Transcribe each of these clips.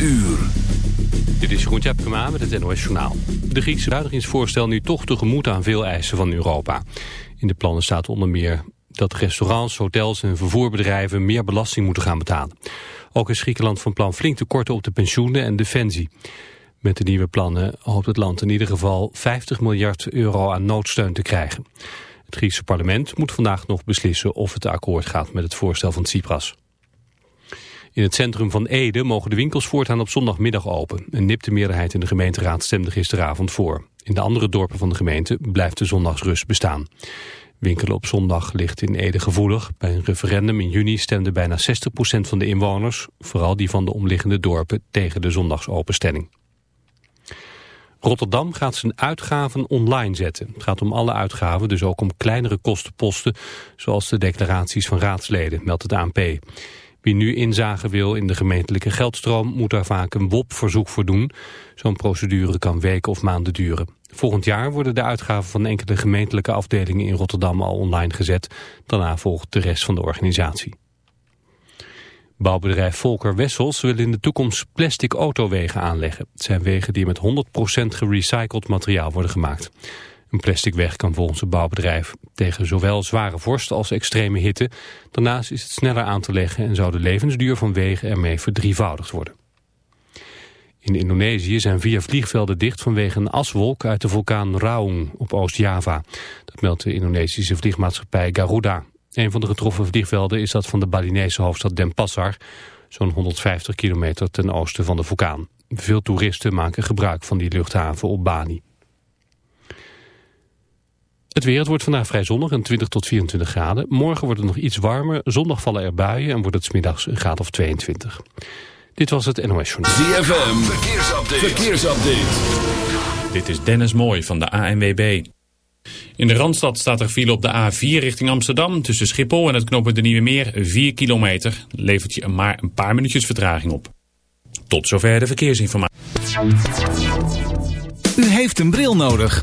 uur. Dit is Jeroen Tjepkema met het NOS Journaal. De Griekse bezuinigingsvoorstel nu toch tegemoet aan veel eisen van Europa. In de plannen staat onder meer dat restaurants, hotels en vervoerbedrijven meer belasting moeten gaan betalen. Ook is Griekenland van plan flink te korten op de pensioenen en defensie. Met de nieuwe plannen hoopt het land in ieder geval 50 miljard euro aan noodsteun te krijgen. Het Griekse parlement moet vandaag nog beslissen of het akkoord gaat met het voorstel van Tsipras. In het centrum van Ede mogen de winkels voortaan op zondagmiddag open. Een nipte meerderheid in de gemeenteraad stemde gisteravond voor. In de andere dorpen van de gemeente blijft de zondagsrust bestaan. Winkelen op zondag ligt in Ede gevoelig. Bij een referendum in juni stemde bijna 60% van de inwoners, vooral die van de omliggende dorpen, tegen de zondagsopenstelling. Rotterdam gaat zijn uitgaven online zetten. Het gaat om alle uitgaven, dus ook om kleinere kostenposten, zoals de declaraties van raadsleden, meldt het ANP. Wie nu inzage wil in de gemeentelijke geldstroom moet daar vaak een WOP-verzoek voor doen. Zo'n procedure kan weken of maanden duren. Volgend jaar worden de uitgaven van enkele gemeentelijke afdelingen in Rotterdam al online gezet. Daarna volgt de rest van de organisatie. Bouwbedrijf Volker Wessels wil in de toekomst plastic autowegen aanleggen. Het zijn wegen die met 100% gerecycled materiaal worden gemaakt. Een plastic weg kan volgens het bouwbedrijf tegen zowel zware vorst als extreme hitte. Daarnaast is het sneller aan te leggen en zou de levensduur van wegen ermee verdrievoudigd worden. In Indonesië zijn vier vliegvelden dicht vanwege een aswolk uit de vulkaan Raung op Oost-Java. Dat meldt de Indonesische vliegmaatschappij Garuda. Een van de getroffen vliegvelden is dat van de Balinese hoofdstad Denpasar, zo'n 150 kilometer ten oosten van de vulkaan. Veel toeristen maken gebruik van die luchthaven op Bali. Het weer, het wordt vandaag vrij zonnig en 20 tot 24 graden. Morgen wordt het nog iets warmer, zondag vallen er buien en wordt het smiddags een graad of 22. Dit was het NOS Journal. ZFM, verkeersupdate. verkeersupdate. Dit is Dennis Mooij van de ANWB. In de Randstad staat er file op de A4 richting Amsterdam... tussen Schiphol en het knooppunt de Nieuwe Meer, 4 kilometer. Levert je maar een paar minuutjes vertraging op. Tot zover de verkeersinformatie. U heeft een bril nodig.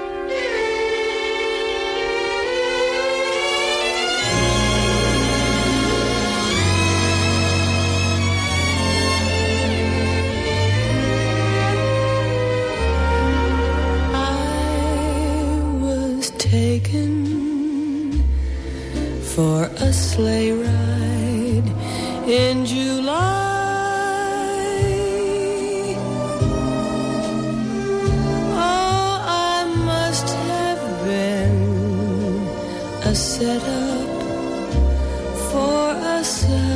Taken for a sleigh ride in July. Oh, I must have been a setup for a sigh.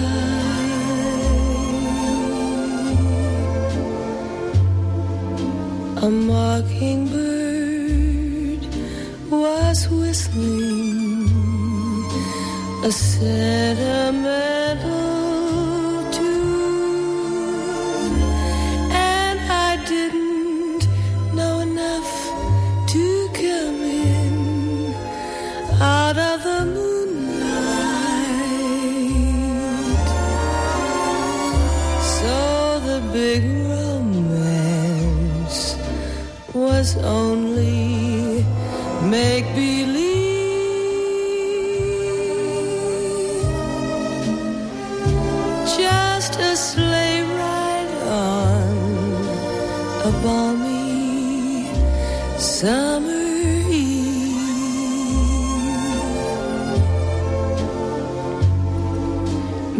A mockingbird said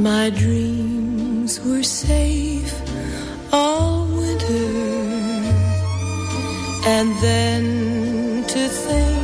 My dreams were safe all winter, and then to think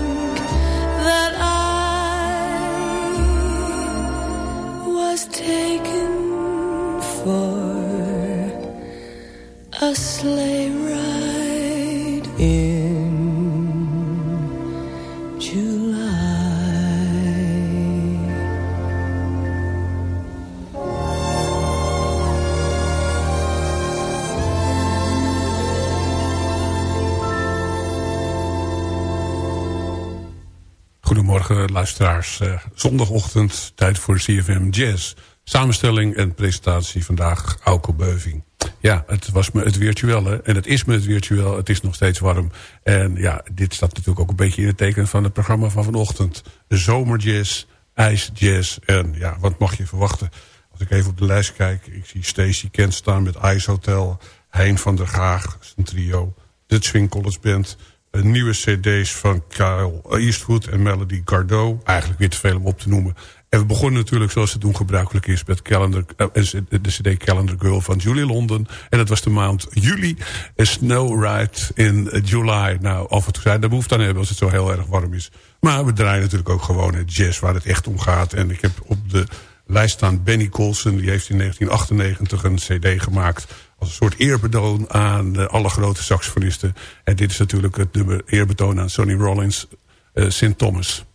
luisteraars. Eh, zondagochtend, tijd voor CFM Jazz. Samenstelling en presentatie vandaag, Auko Beuving. Ja, het was me het virtueel hè? en het is me het virtueel. Het is nog steeds warm. En ja, dit staat natuurlijk ook een beetje in het teken van het programma van vanochtend. Zomerjazz, ijsjazz en ja, wat mag je verwachten? Als ik even op de lijst kijk, ik zie Stacey Kent staan met Ice Hotel. Hein van der Gaag, zijn trio. Dutch Swing College Band. Nieuwe cd's van Kyle Eastwood en Melody Gardot. Eigenlijk weer te veel om op te noemen. En we begonnen natuurlijk zoals het doen gebruikelijk is... met calendar, eh, de cd Calendar Girl van Julie London. En dat was de maand juli. En Snow Ride in July. Nou, af en toe zijn daar behoefte aan hebben als het zo heel erg warm is. Maar we draaien natuurlijk ook gewoon het jazz waar het echt om gaat. En ik heb op de lijst staan Benny Colson. Die heeft in 1998 een cd gemaakt als een soort eerbetoon aan eh, alle grote saxofonisten. En dit is natuurlijk het nummer eerbetoon aan Sonny Rollins, eh St. Thomas.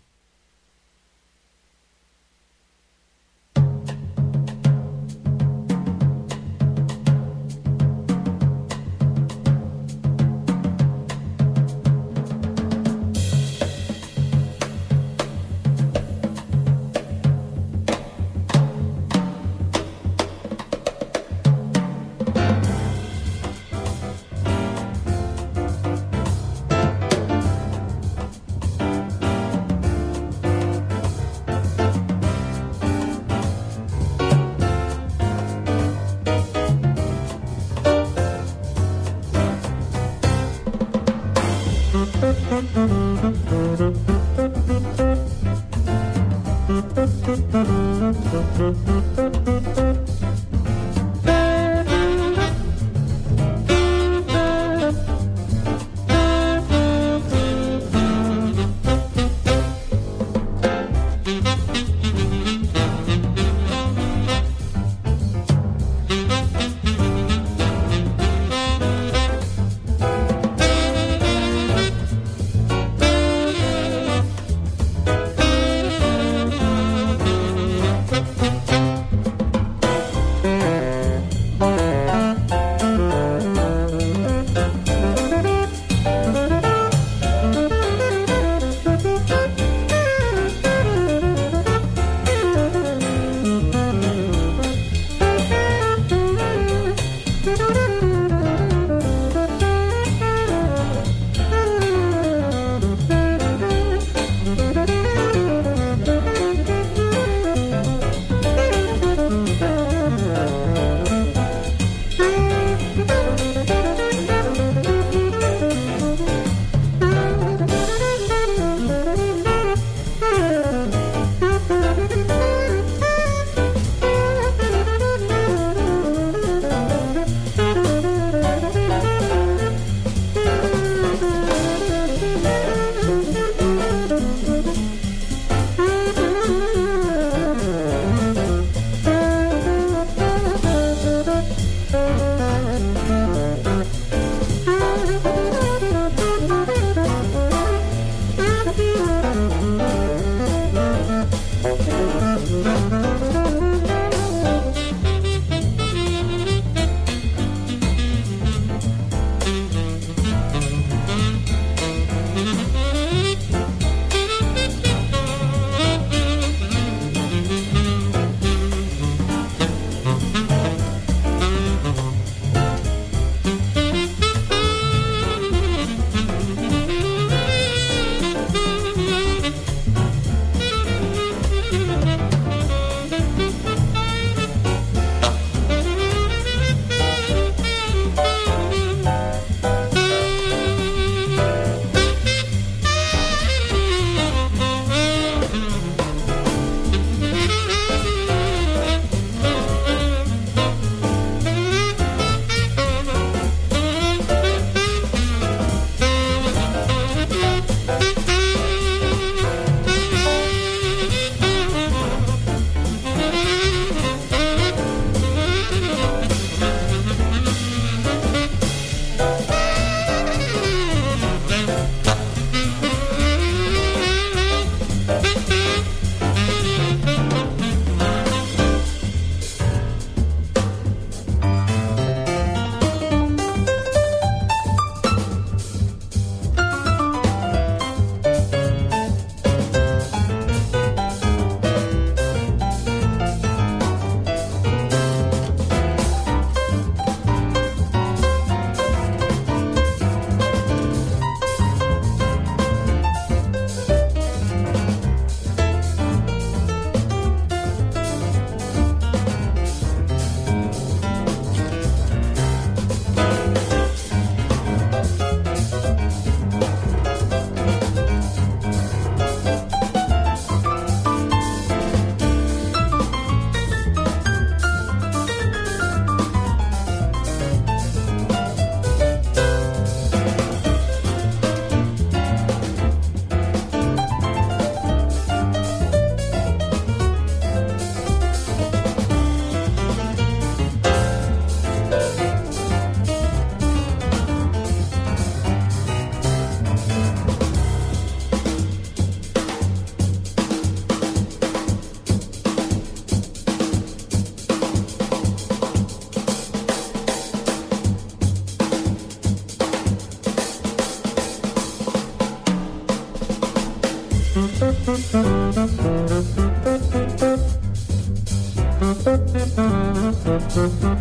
Ja,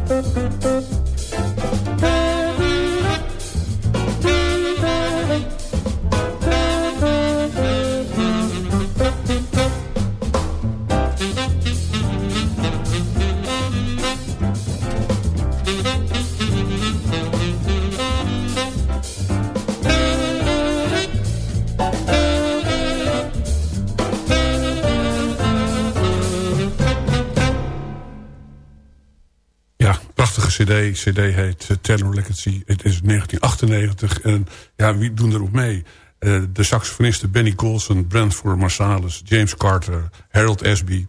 cd. cd heet uh, Tenor Legacy. Het is 1998. En ja, wie doen erop mee? Uh, de saxofonisten Benny Golson, Brentford Marsalis... James Carter, Harold Ashby...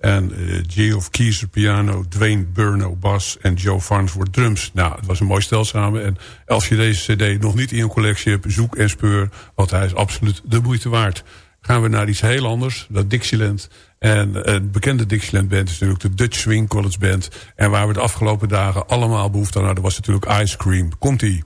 en uh, Geoff Kiezer piano... Dwayne Burno bas en Joe Farnsworth drums. Nou, het was een mooi stel samen. En als je deze cd nog niet in je collectie hebt... zoek en speur, want hij is absoluut de moeite waard. Gaan we naar iets heel anders, dat Dixieland... En een bekende Dixieland band is natuurlijk de Dutch Swing College Band. En waar we de afgelopen dagen allemaal behoefte aan hadden... was natuurlijk Ice Cream. Komt-ie.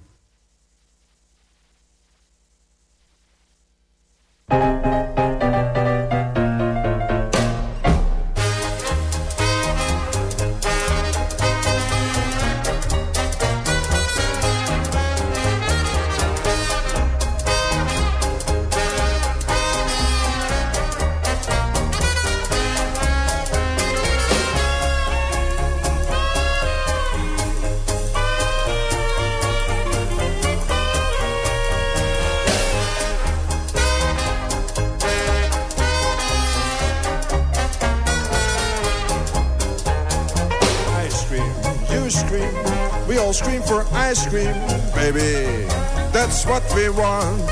Ice cream, baby. That's what we want.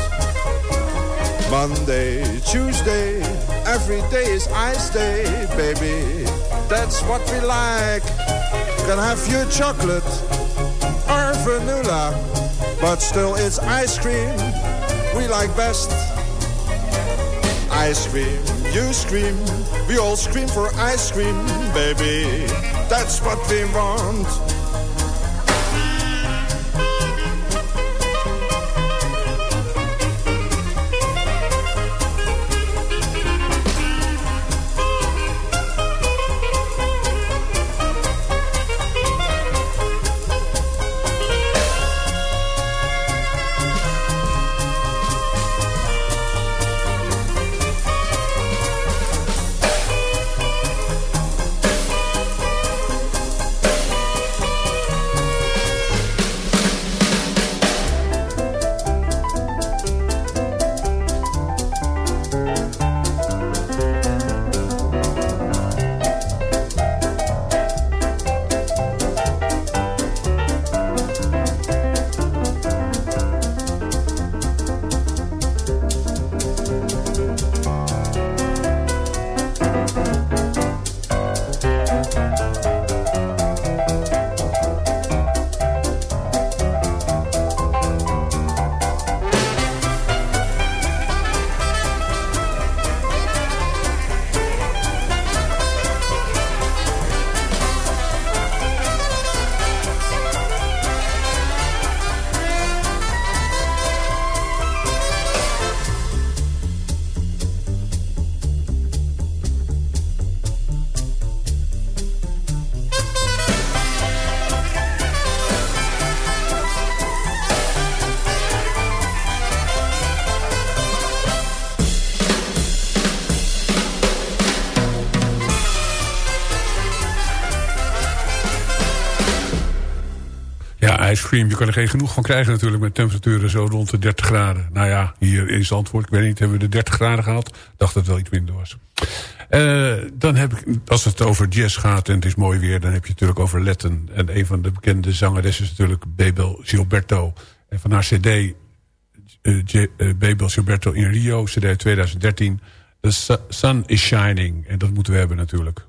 Monday, Tuesday, every day is ice day, baby. That's what we like. Can have your chocolate or vanilla, but still it's ice cream we like best. Ice cream, you scream, we all scream for ice cream, baby. That's what we want. Ice. Je kan er geen genoeg van krijgen natuurlijk met temperaturen zo rond de 30 graden. Nou ja, hier in Zandvoort, ik weet niet, hebben we de 30 graden gehad? dacht dat het wel iets minder was. Uh, dan heb ik, als het over jazz gaat en het is mooi weer... dan heb je natuurlijk over Letten. En een van de bekende zangeressen is natuurlijk Bebel Gilberto. En van haar cd uh, uh, Bebel Gilberto in Rio, cd 2013... The Sun is Shining. En dat moeten we hebben natuurlijk.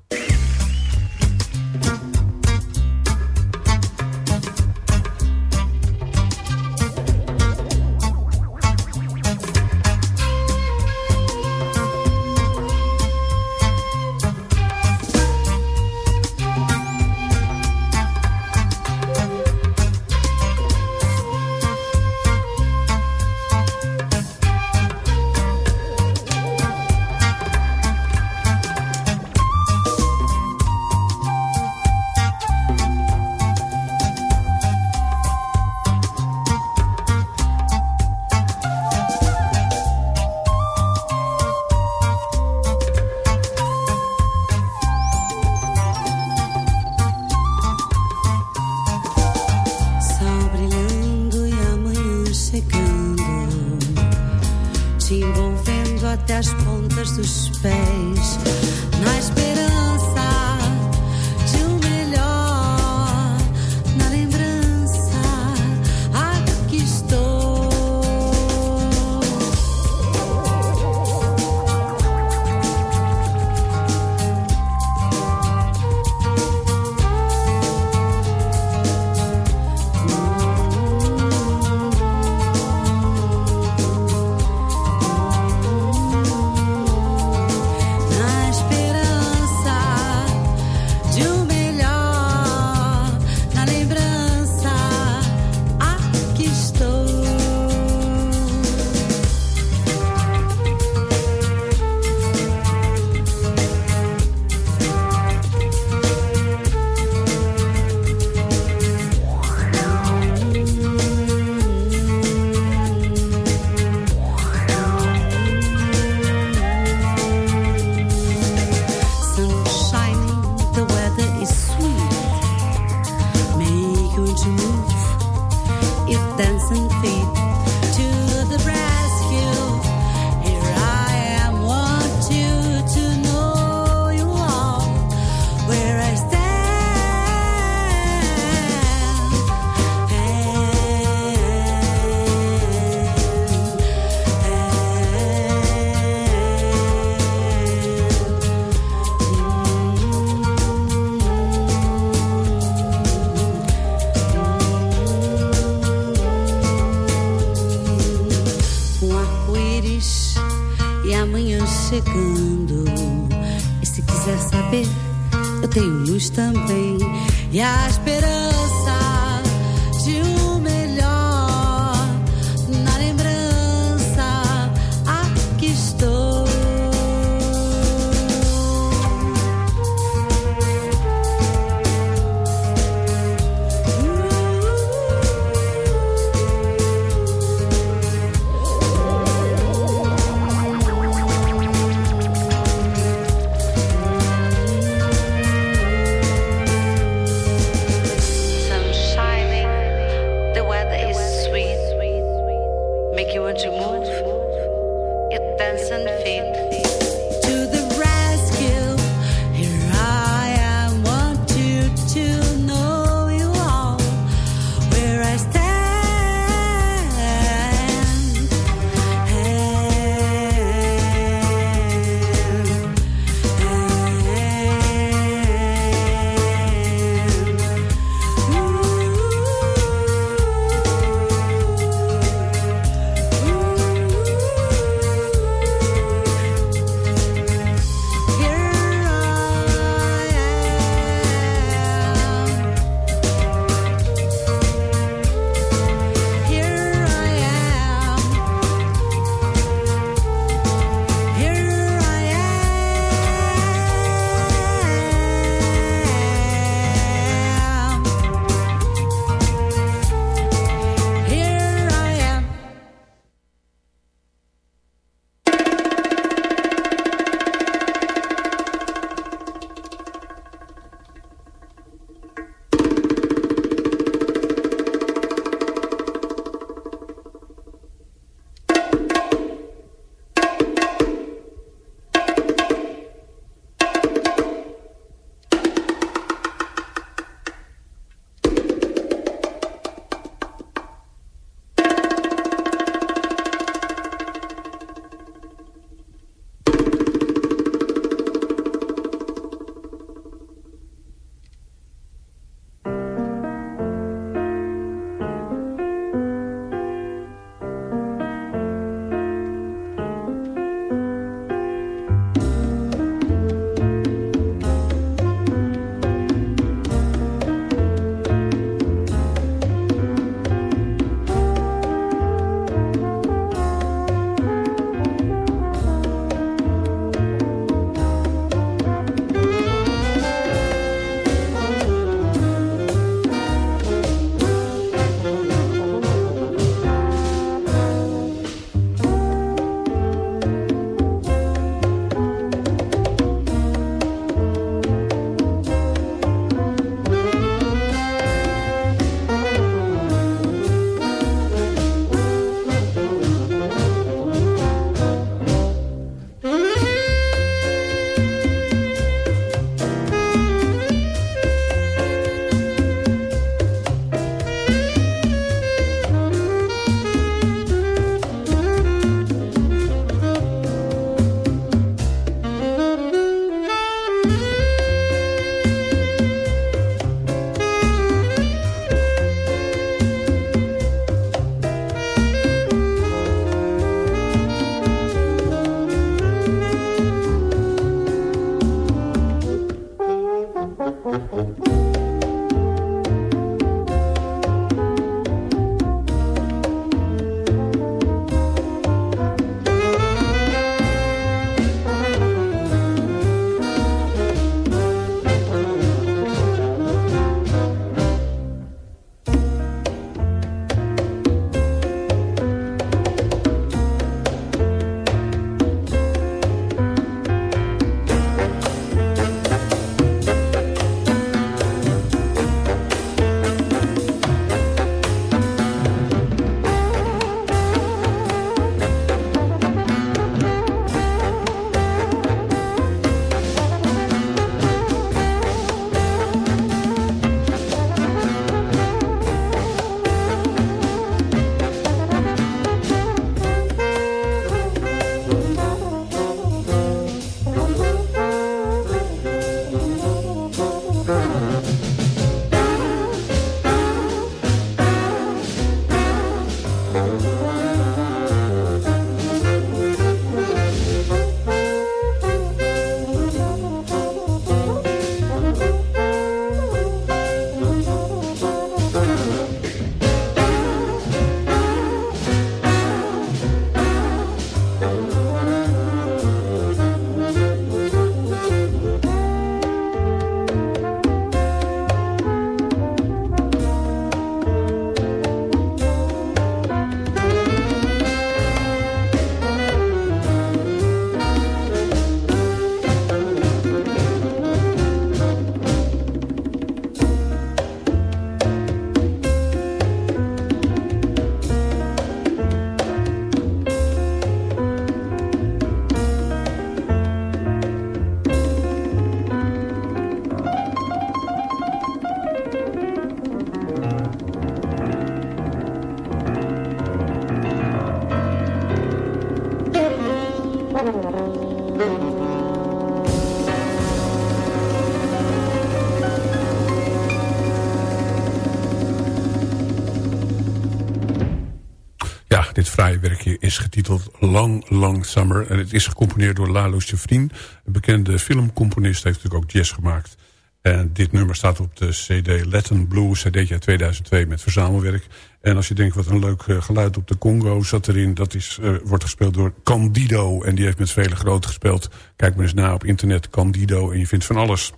Werkje is getiteld Long Long Summer. En het is gecomponeerd door Lalo Schifrin. Een bekende filmcomponist heeft natuurlijk ook jazz gemaakt. En dit nummer staat op de CD Latin Blues, CD uit 2002 met verzamelwerk. En als je denkt wat een leuk eh, geluid op de Congo zat erin... dat is, uh, wordt gespeeld door Candido. En die heeft met vele grote gespeeld. Kijk maar eens na op internet, Candido. En je vindt van alles.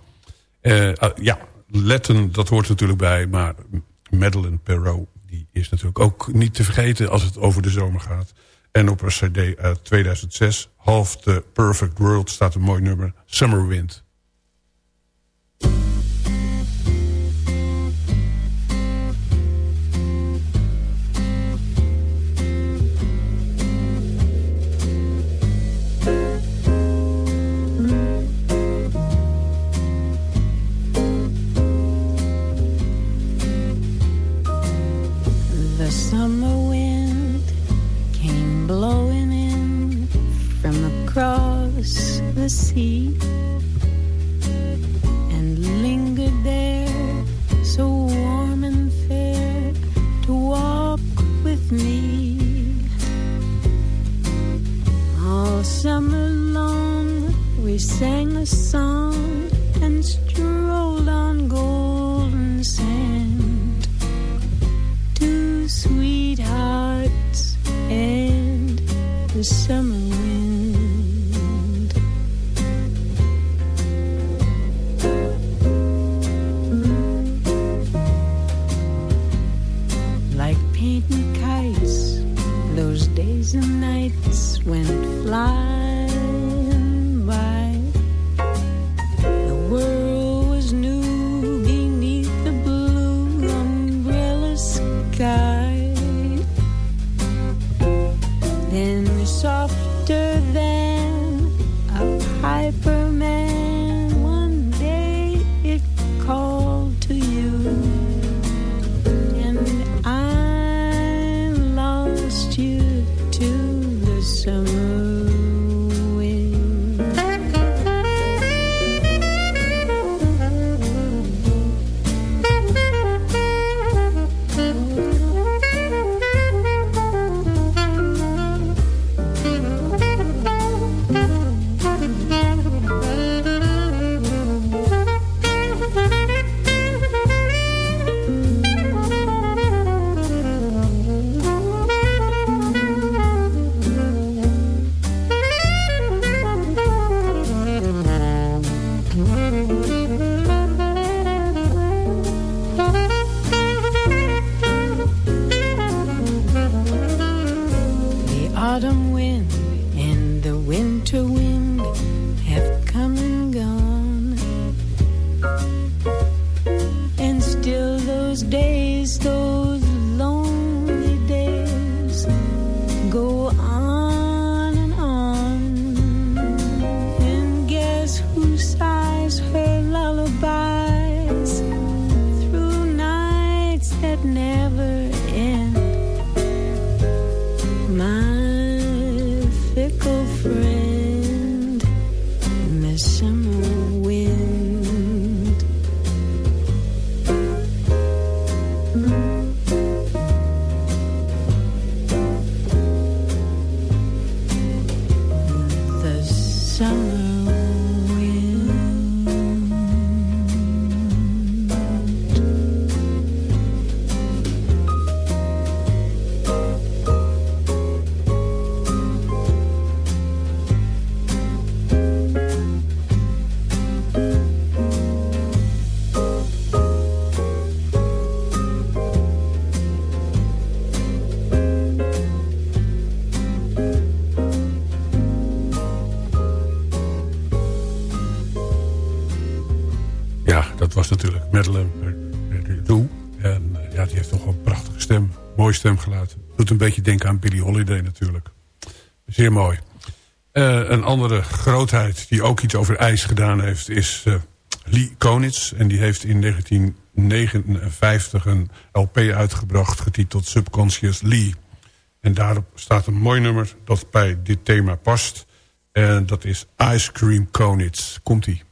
Uh, ja, Latin, dat hoort natuurlijk bij. Maar Madeleine Perrault, die is natuurlijk ook niet te vergeten... als het over de zomer gaat. En op een cd uit 2006, Half the Perfect World... staat een mooi nummer, Summer Wind. Sea and lingered there so warm and fair to walk with me all summer long. We sang a song and strolled on golden sand two sweethearts and the summer stemgeluid. Doet een beetje denken aan Billie Holiday natuurlijk. Zeer mooi. Uh, een andere grootheid die ook iets over ijs gedaan heeft... is uh, Lee Konitz. En die heeft in 1959 een LP uitgebracht... getiteld Subconscious Lee. En daarop staat een mooi nummer dat bij dit thema past. En dat is Ice Cream Konitz. Komt-ie.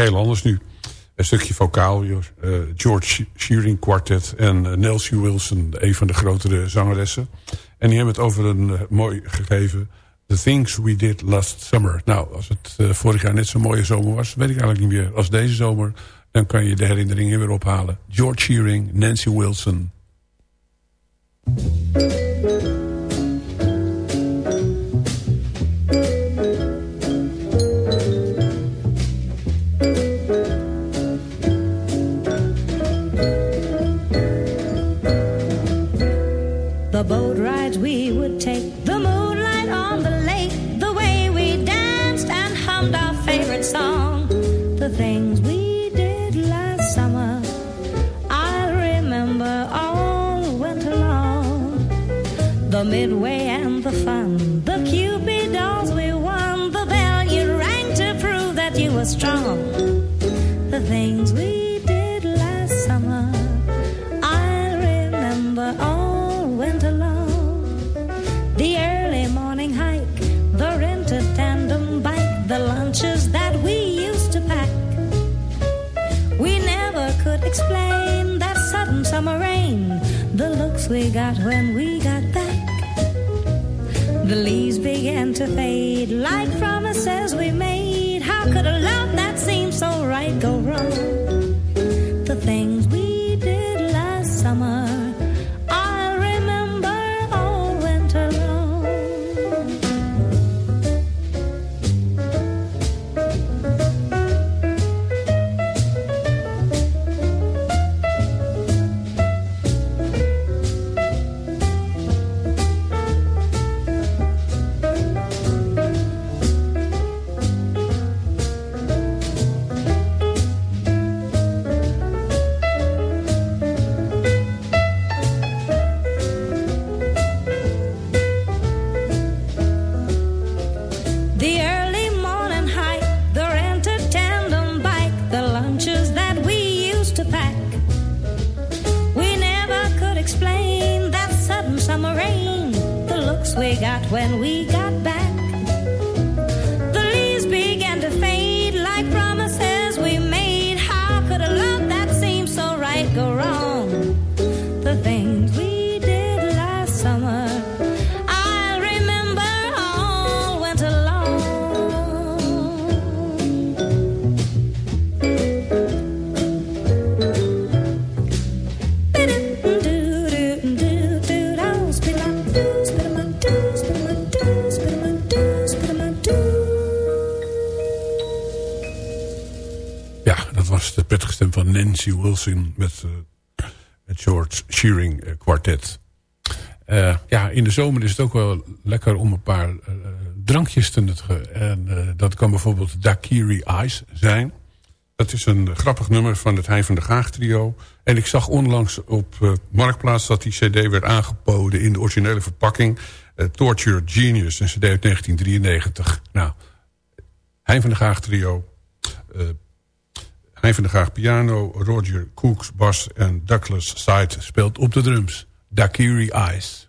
Heel anders nu. Een stukje vocaal, uh, George Shearing Quartet en uh, Nelsie Wilson, een van de grotere zangeressen. En die hebben het over een uh, mooi gegeven... The Things We Did Last Summer. Nou, als het vorig jaar net zo'n mooie zomer was... weet ik eigenlijk niet meer. Als deze zomer, dan kan je de herinneringen weer ophalen. George Shearing, Nancy Wilson... Wilson met eh, het George Shearing eh, kwartet. Eh, ja, in de zomer is het ook wel lekker om een paar drankjes te nuttigen. En dat kan bijvoorbeeld Daiquiri Ice zijn. Dat is een grappig nummer van het Hein van de Gaag trio. En ik zag onlangs op Marktplaats dat die cd werd aangeboden in de originele verpakking. Torture Genius, een cd uit 1993. Nou, Hein van de Gaag trio... van der Graag piano, Roger Cooks bas en Douglas Side speelt op de drums. Daiquiri Ice.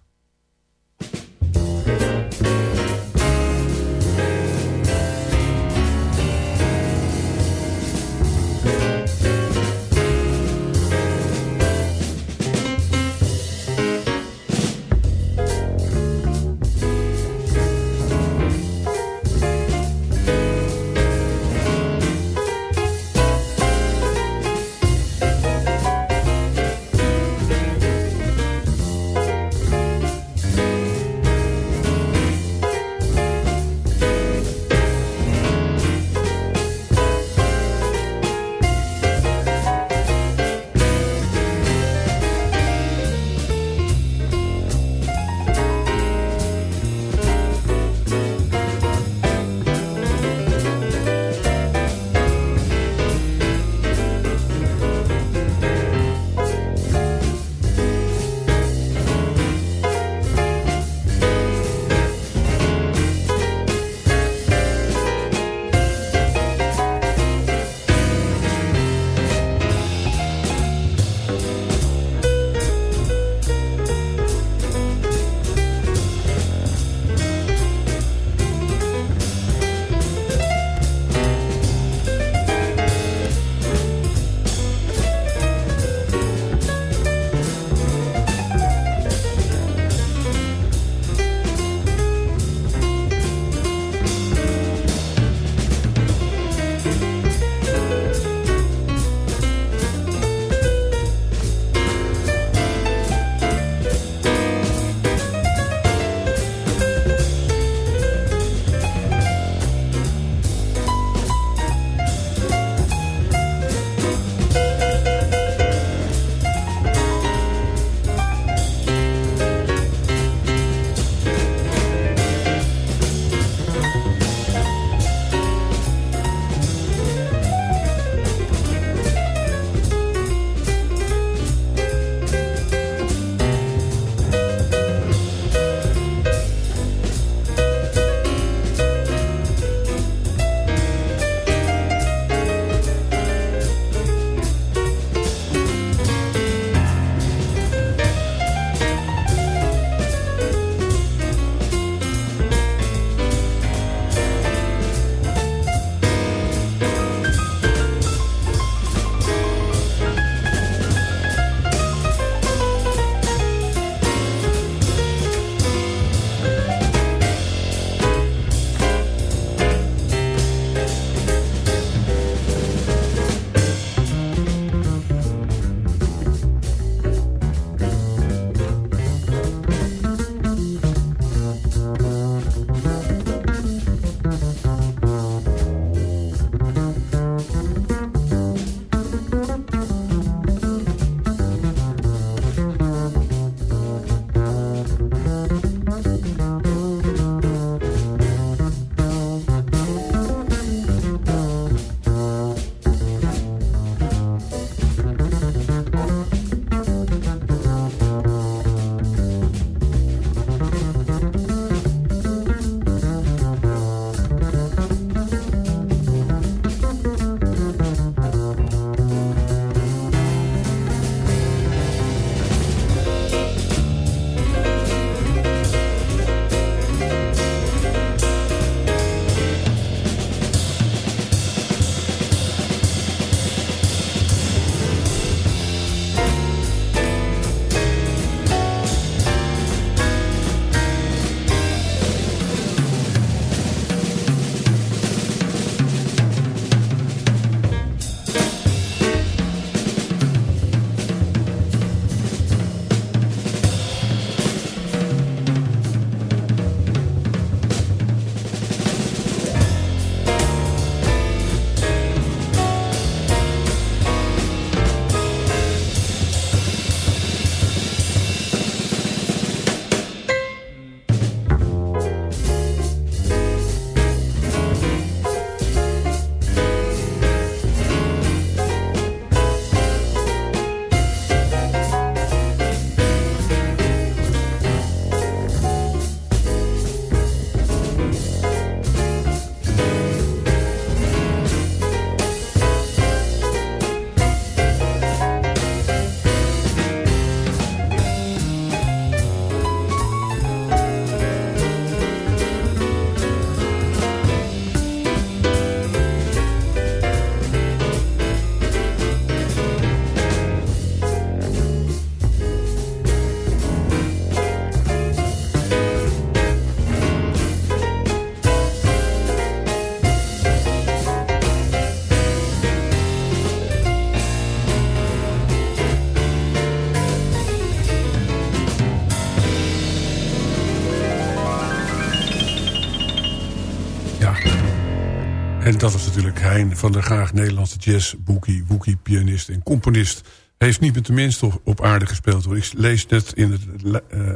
Dat was natuurlijk Hein van der Gaag, Nederlandse jazz, boekie, pianist en componist. Heeft niet met de minste op, aarde gespeeld. Ik lees net in het uh,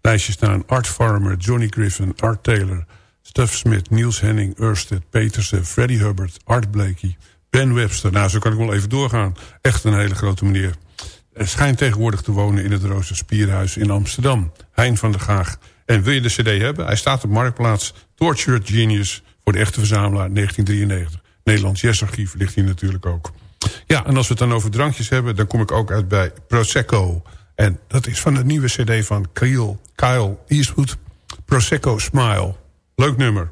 lijstje staan Art Farmer, Johnny Griffin, Art Taylor... Stuff Smith, Niels Henning, Ørsted, Petersen, Freddie Hubbard, Art Blakey... Ben Webster, nou zo kan ik wel even doorgaan. Echt een hele grote meneer. Hij schijnt tegenwoordig te wonen in het Rooster Spierhuis in Amsterdam. Hein van der Gaag. En wil je de cd hebben? Hij staat op Marktplaats. Tortured Genius voor de echte verzamelaar 1993. Nederlands Jazzarchief ligt hier natuurlijk ook. Ja, en als we het dan over drankjes hebben... dan kom ik ook uit bij Prosecco. En dat is van de nieuwe cd van Kyle, Kyle Eastwood. Prosecco Smile. Leuk nummer.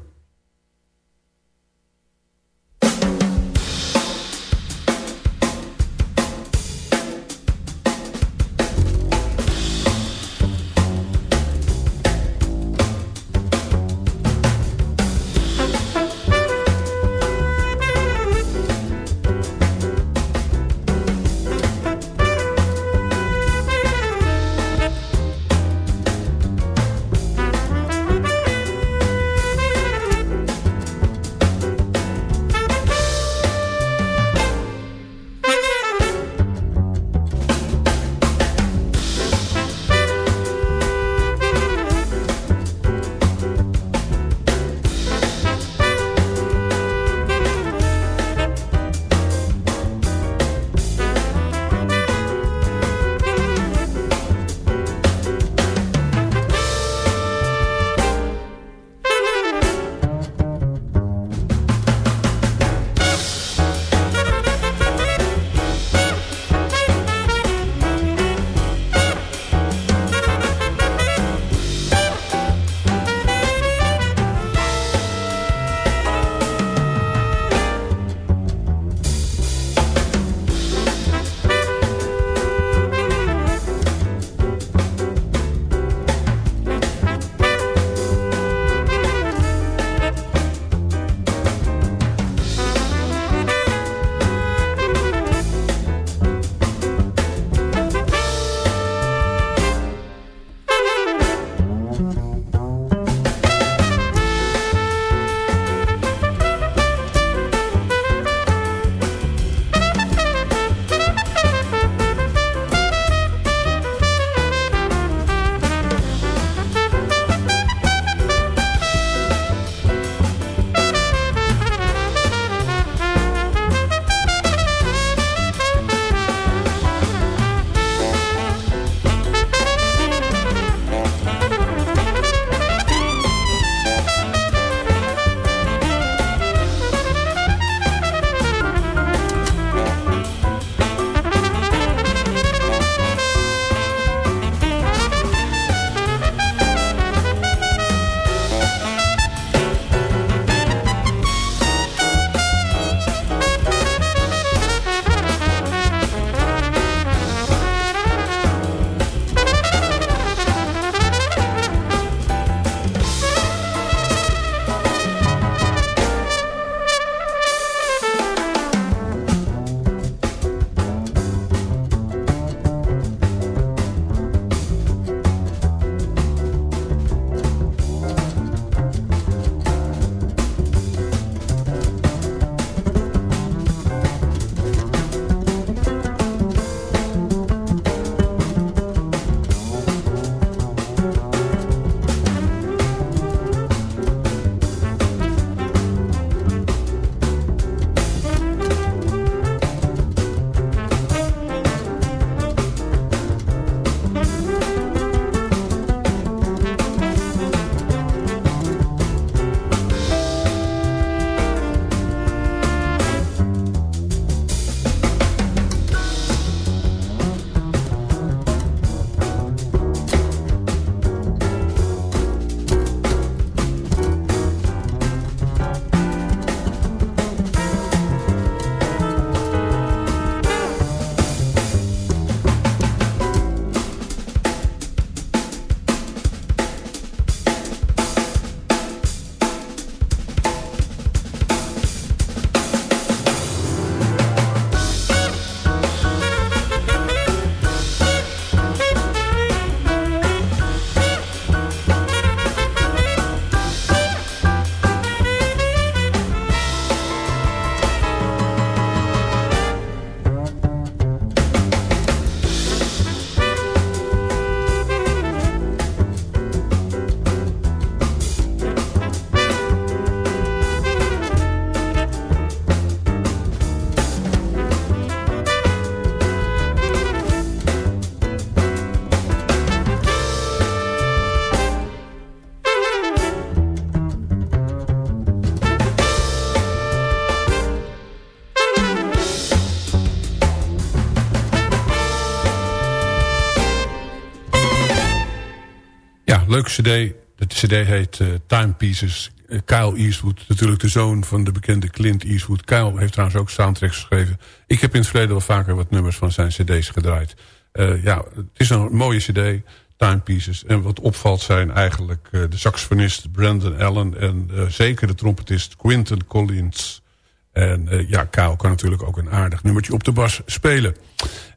Leuke cd. De cd heet uh, Timepieces. Uh, Kyle Eastwood, natuurlijk de zoon van de bekende Clint Eastwood. Kyle heeft trouwens ook soundtracks geschreven. Ik heb in het verleden wel vaker wat nummers van zijn cd's gedraaid. Uh, ja, het is een mooie cd, Timepieces. En wat opvalt zijn eigenlijk de saxofonist Brandon Allen... en zeker de trompetist Quinton Collins... En ja, Kyle kan natuurlijk ook een aardig nummertje op de bas spelen.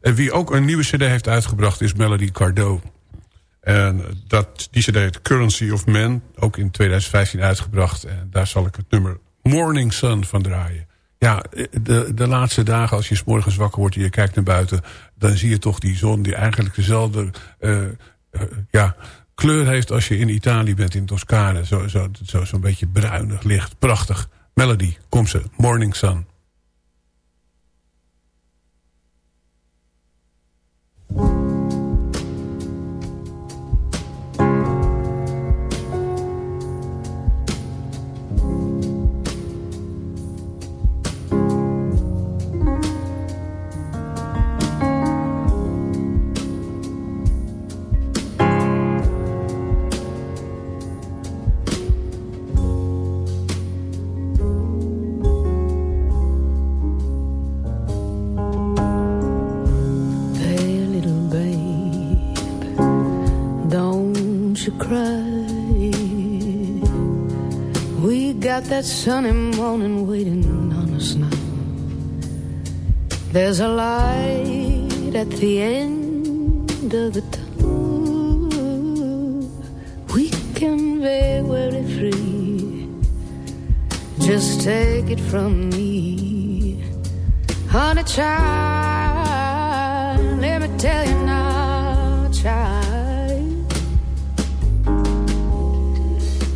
En wie ook een nieuwe cd heeft uitgebracht is Melody Cardot. En dat, die cd Currency of Man. Ook in 2015 uitgebracht. En daar zal ik het nummer Morning Sun van draaien. Ja, de, de laatste dagen als je s morgens wakker wordt en je kijkt naar buiten... dan zie je toch die zon die eigenlijk dezelfde uh, uh, ja, kleur heeft... als je in Italië bent, in Toscane. Zo'n zo, zo, zo beetje bruinig licht, prachtig. Melody, kom ze, Morning Sun. That sunny morning waiting on us now. There's a light at the end of the tunnel. We can be very free. Just take it from me, honey child. Let me tell you now, child.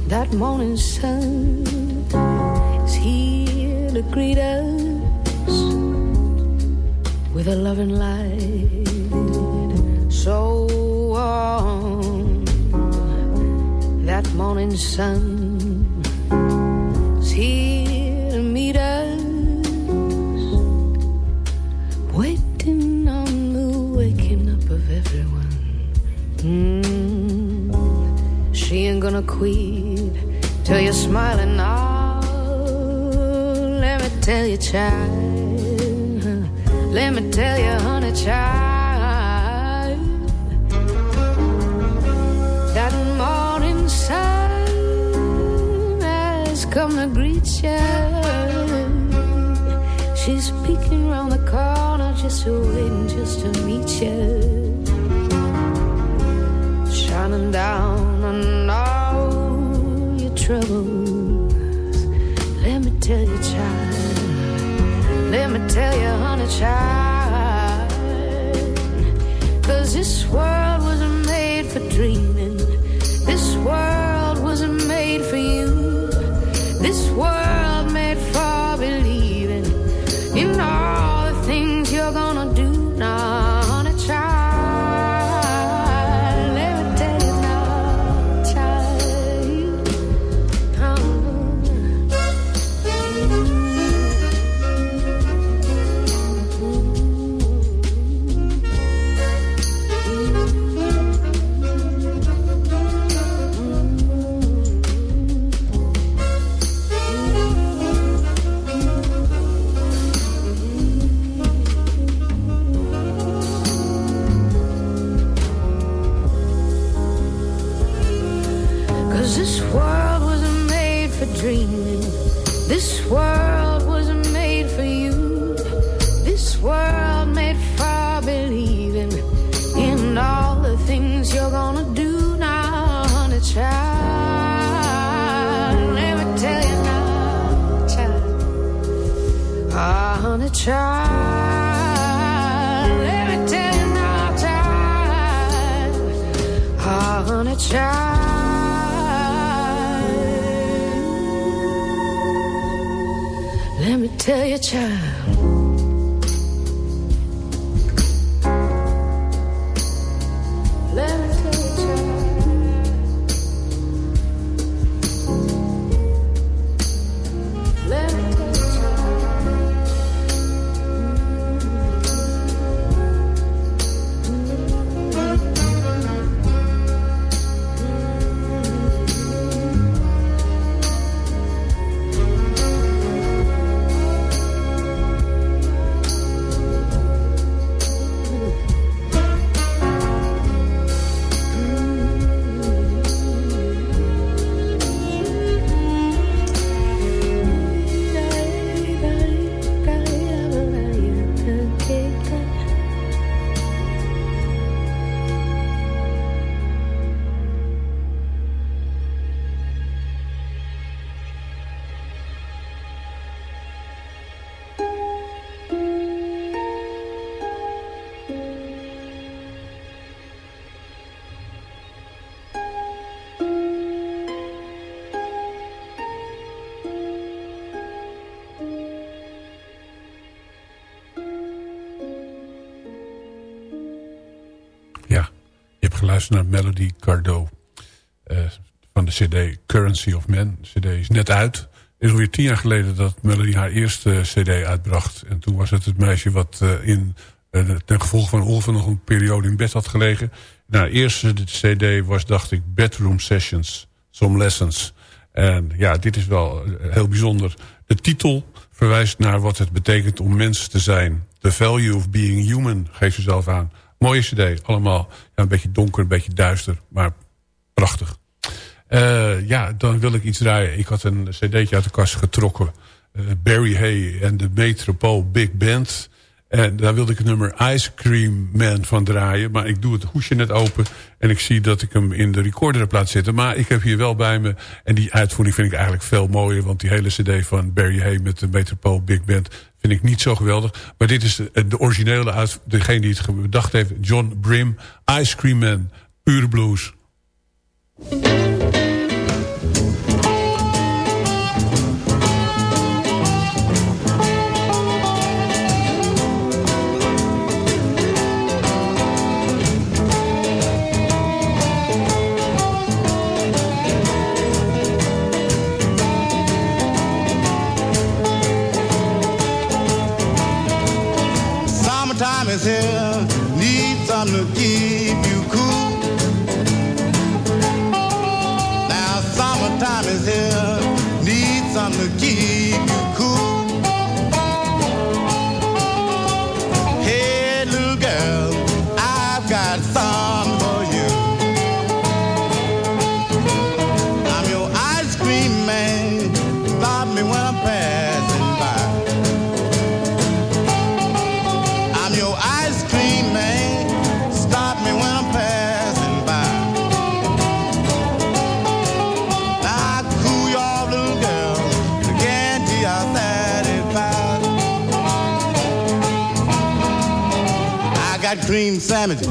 That morning sun greet us with a loving light so warm. That morning sun is here to meet us, waiting on the waking up of everyone. Mm, she ain't gonna quit till you're smiling tell you, child. Let me tell you, honey, child. That morning sun has come to greet you. She's peeking round the corner, just waiting just to meet you. Shining down on all your troubles. Let me tell you, child. Let me tell you, honey, child. Cause this world wasn't made for dreaming. tell your child. Geluisterd naar Melody Cardo. Uh, van de cd Currency of Men. De cd is net uit. Het is alweer tien jaar geleden dat Melody haar eerste cd uitbracht. En toen was het het meisje wat uh, in, ten gevolge van ongeveer nog een periode in bed had gelegen. De eerste cd was, dacht ik, Bedroom Sessions. Some Lessons. En ja, dit is wel heel bijzonder. De titel verwijst naar wat het betekent om mens te zijn. The value of being human, geeft ze zelf aan. Mooie cd, allemaal. Ja, een beetje donker, een beetje duister, maar prachtig. Uh, ja, dan wil ik iets draaien. Ik had een cd'tje uit de kast getrokken. Uh, Barry Hay en de Metropole Big Band. En daar wilde ik het nummer Ice Cream Man van draaien. Maar ik doe het hoesje net open. En ik zie dat ik hem in de recorder heb laten zitten. Maar ik heb hier wel bij me. En die uitvoering vind ik eigenlijk veel mooier. Want die hele cd van Barry Hay met de Metropole Big Band vind ik niet zo geweldig. Maar dit is de, de originele uit degene die het bedacht heeft. John Brim, Ice Cream Man, pure blues. amanecer. Sandwiches,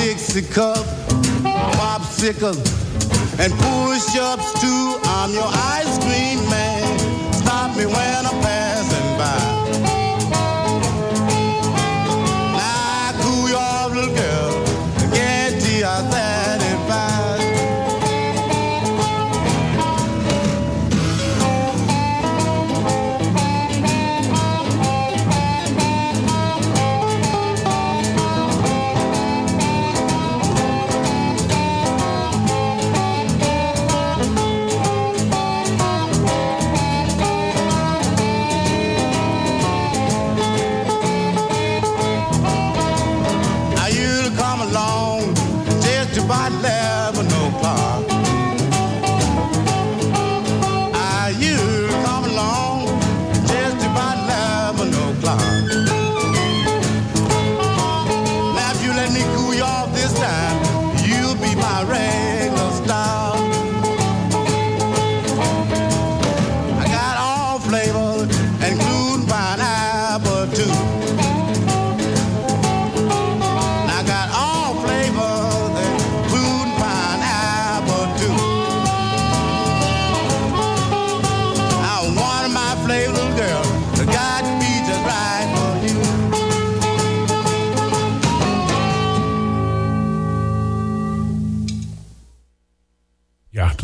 Dixie cup, popsicles, and push-ups too. I'm your ice cream man. Stop me when I'm passing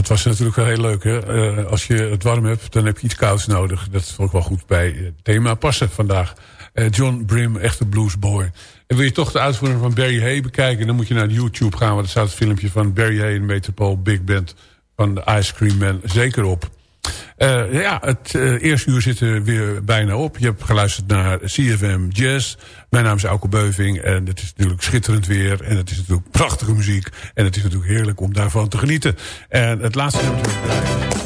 Dat was natuurlijk wel heel leuk. Hè? Eh, als je het warm hebt, dan heb je iets kouds nodig. Dat is ook wel goed bij het thema passen vandaag. Eh, John Brim, echte bluesboy. En wil je toch de uitvoering van Barry Hay bekijken... dan moet je naar YouTube gaan, want er staat het filmpje van Barry Hay... en Metropole Big Band van de Ice Cream Man zeker op. Eh, ja, het eerste uur zit er weer bijna op. Je hebt geluisterd naar CFM Jazz. Mijn naam is Auke Beuving en het is natuurlijk schitterend weer. En het is natuurlijk prachtige muziek. En het is natuurlijk heerlijk om daarvan te genieten. En het laatste nummer